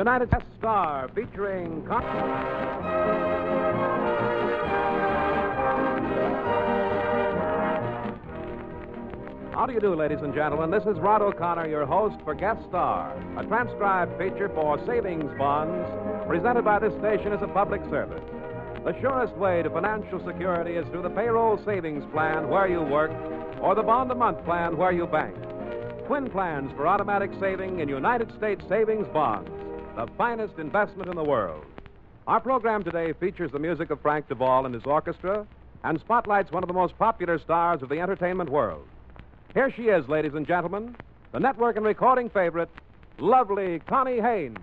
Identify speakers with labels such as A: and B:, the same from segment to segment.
A: United States Star featuring. How do you do, ladies and gentlemen? This is Rod O'Connor, your host for Guest Star, a transcribed feature for savings bonds presented by this station as a public service. The surest way to financial security is through the payroll savings plan where you work or the bond a month plan where you bank. Twin plans for automatic saving in United States savings bonds, the finest investment in the world. Our program today features the music of Frank DeVol and his orchestra and spotlights one of the most popular stars of the entertainment world. Here she is, ladies and gentlemen, the network and recording favorite, lovely Connie
B: Haines.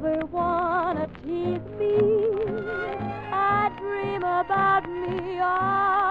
B: I'd wanna tease me. I'd dream about me all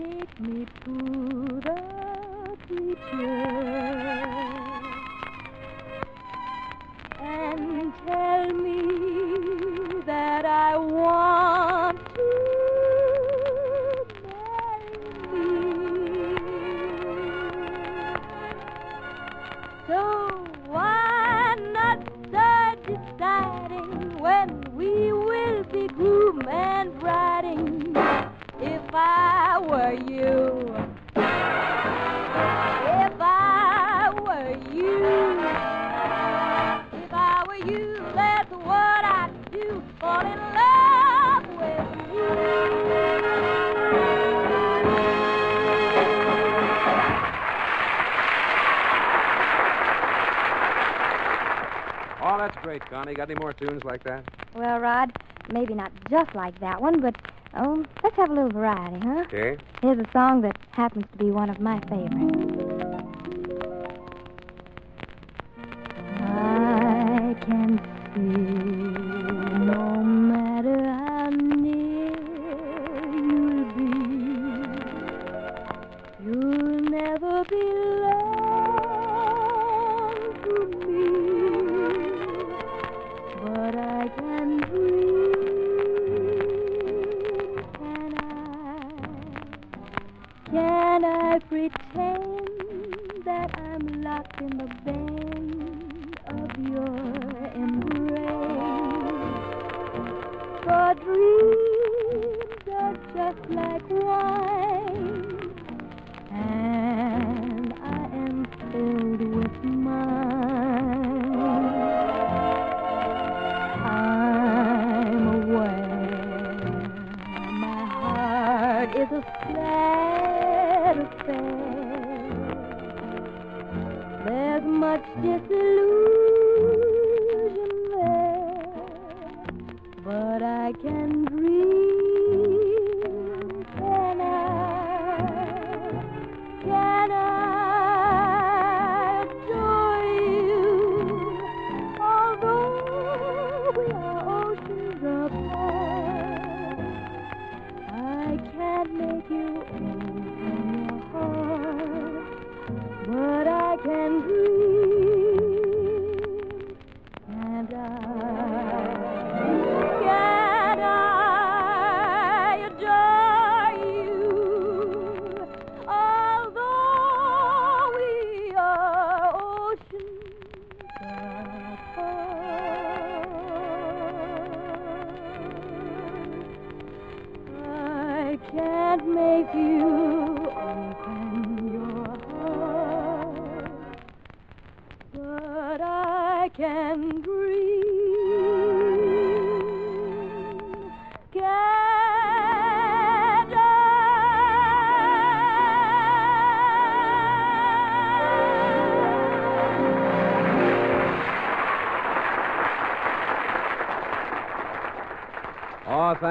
B: take me to the preacher and tell me that I want to marry me. So why not start deciding when we will be groom and briding? If I
A: Connie. Got any more tunes like that?
C: Well, Rod, maybe not just like that one, but oh, let's have a little variety, huh?
A: Okay.
C: Here's a song that happens to be one of my favorites.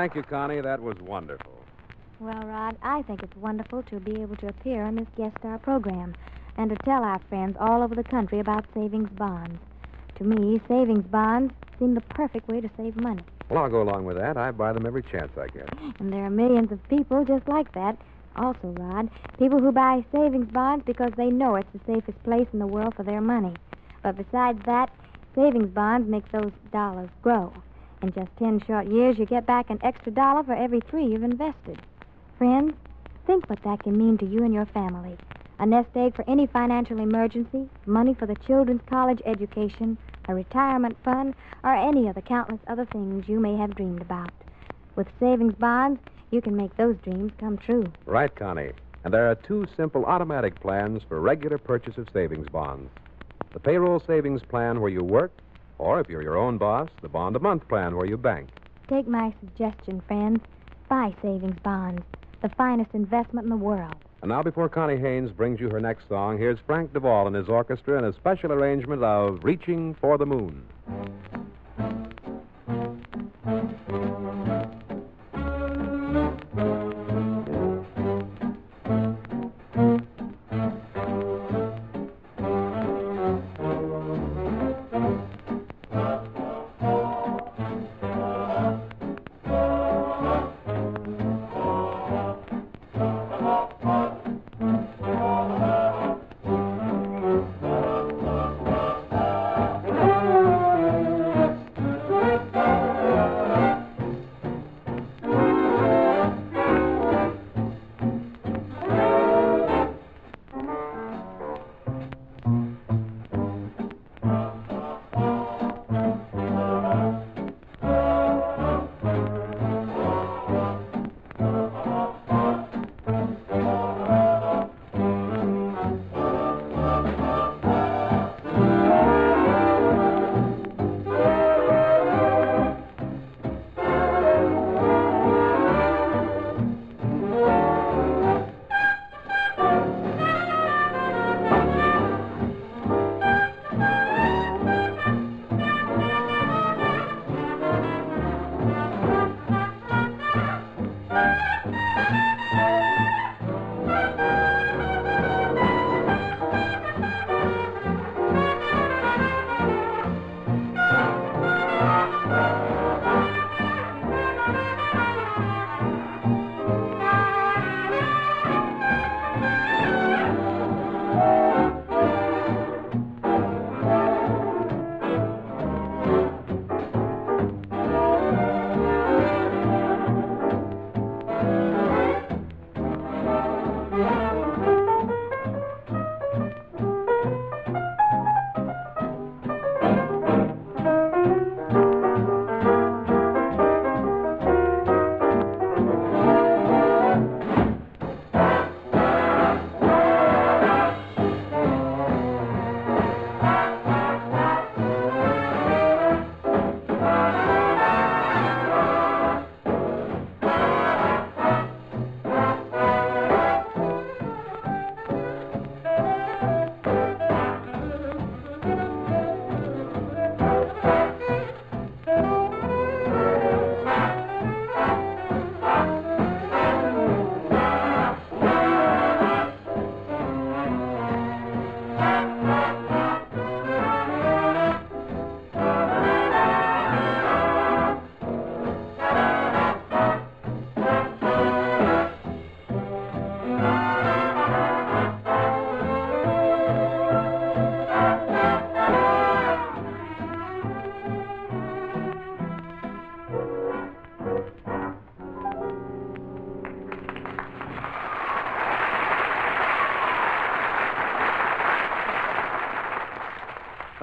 A: Thank you, Connie. That was wonderful.
C: Well, Rod, I think it's wonderful to be able to appear on this guest star program and to tell our friends all over the country about savings bonds. To me, savings bonds seem the perfect way to save money.
A: Well, I'll go along with that. I buy them every chance I get.
C: And there are millions of people just like that. Also, Rod, people who buy savings bonds because they know it's the safest place in the world for their money. But besides that, savings bonds make those dollars grow. In just 10 short years, you get back an extra dollar for every three you've invested. Friends, think what that can mean to you and your family. A nest egg for any financial emergency, money for the children's college education, a retirement fund, or any of the countless other things you may have dreamed about. With savings bonds, you can make those dreams come true.
A: Right, Connie. And there are two simple automatic plans for regular purchase of savings bonds the payroll savings plan where you work, or if you're your own boss, the bond a month plan where you bank.
C: Take my suggestion, friends. Buy savings bonds, the finest investment in the world.
A: And now, before Connie Haines brings you her next song, here's Frank DeVol and his orchestra in a special arrangement of Reaching for the Moon.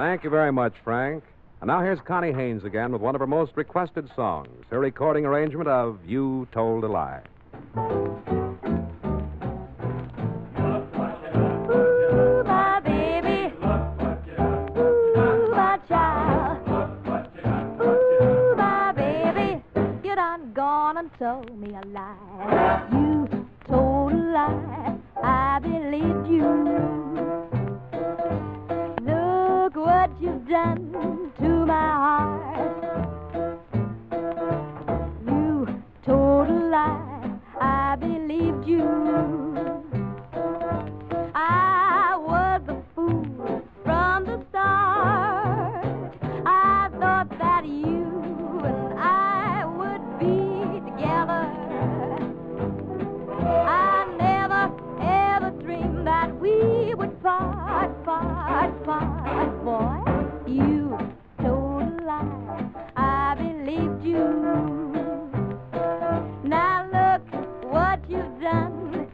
A: Thank you very much, Frank. And now here's Connie Haines again with one of her most requested songs, her recording arrangement of You Told a Lie.
B: Ooh, my baby. Ooh, my child. Ooh, my baby. You done gone and told me a lie. Done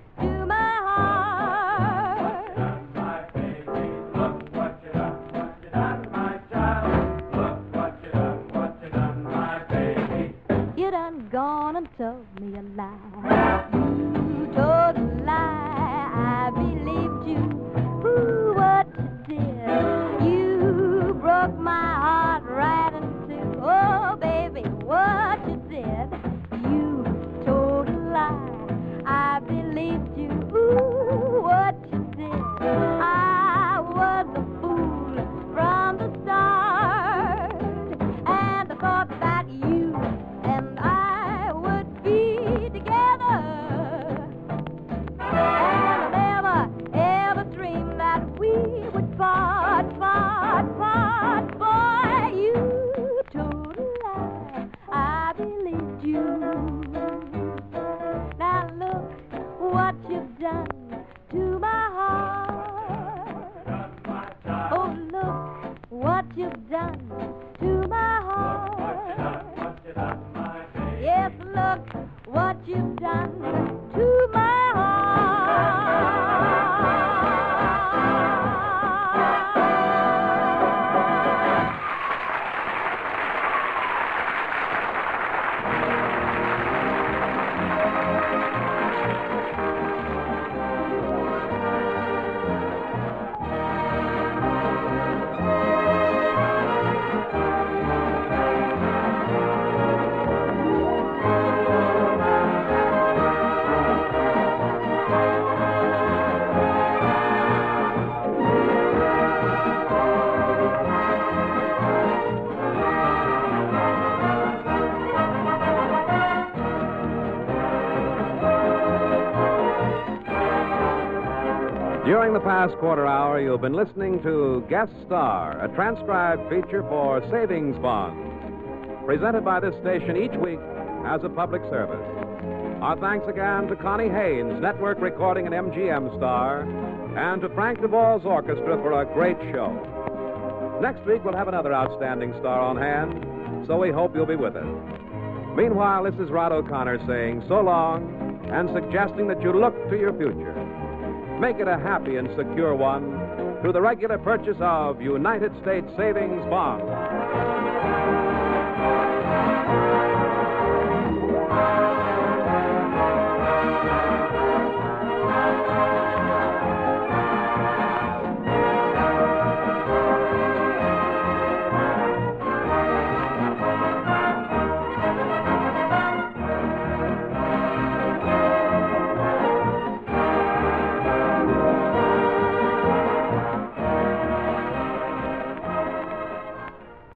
A: During the past quarter hour, you've been listening to Guest Star, a transcribed feature for savings bonds, presented by this station each week as a public service. Our thanks again to Connie Haines, network recording and MGM star, and to Frank DeVol Orchestra for a great show. Next week, we'll have another outstanding star on hand, so we hope you'll be with us. Meanwhile, this is Rod O'Connor saying so long and suggesting that you look to your future. Make it a happy and secure one through the regular purchase of United States savings bonds.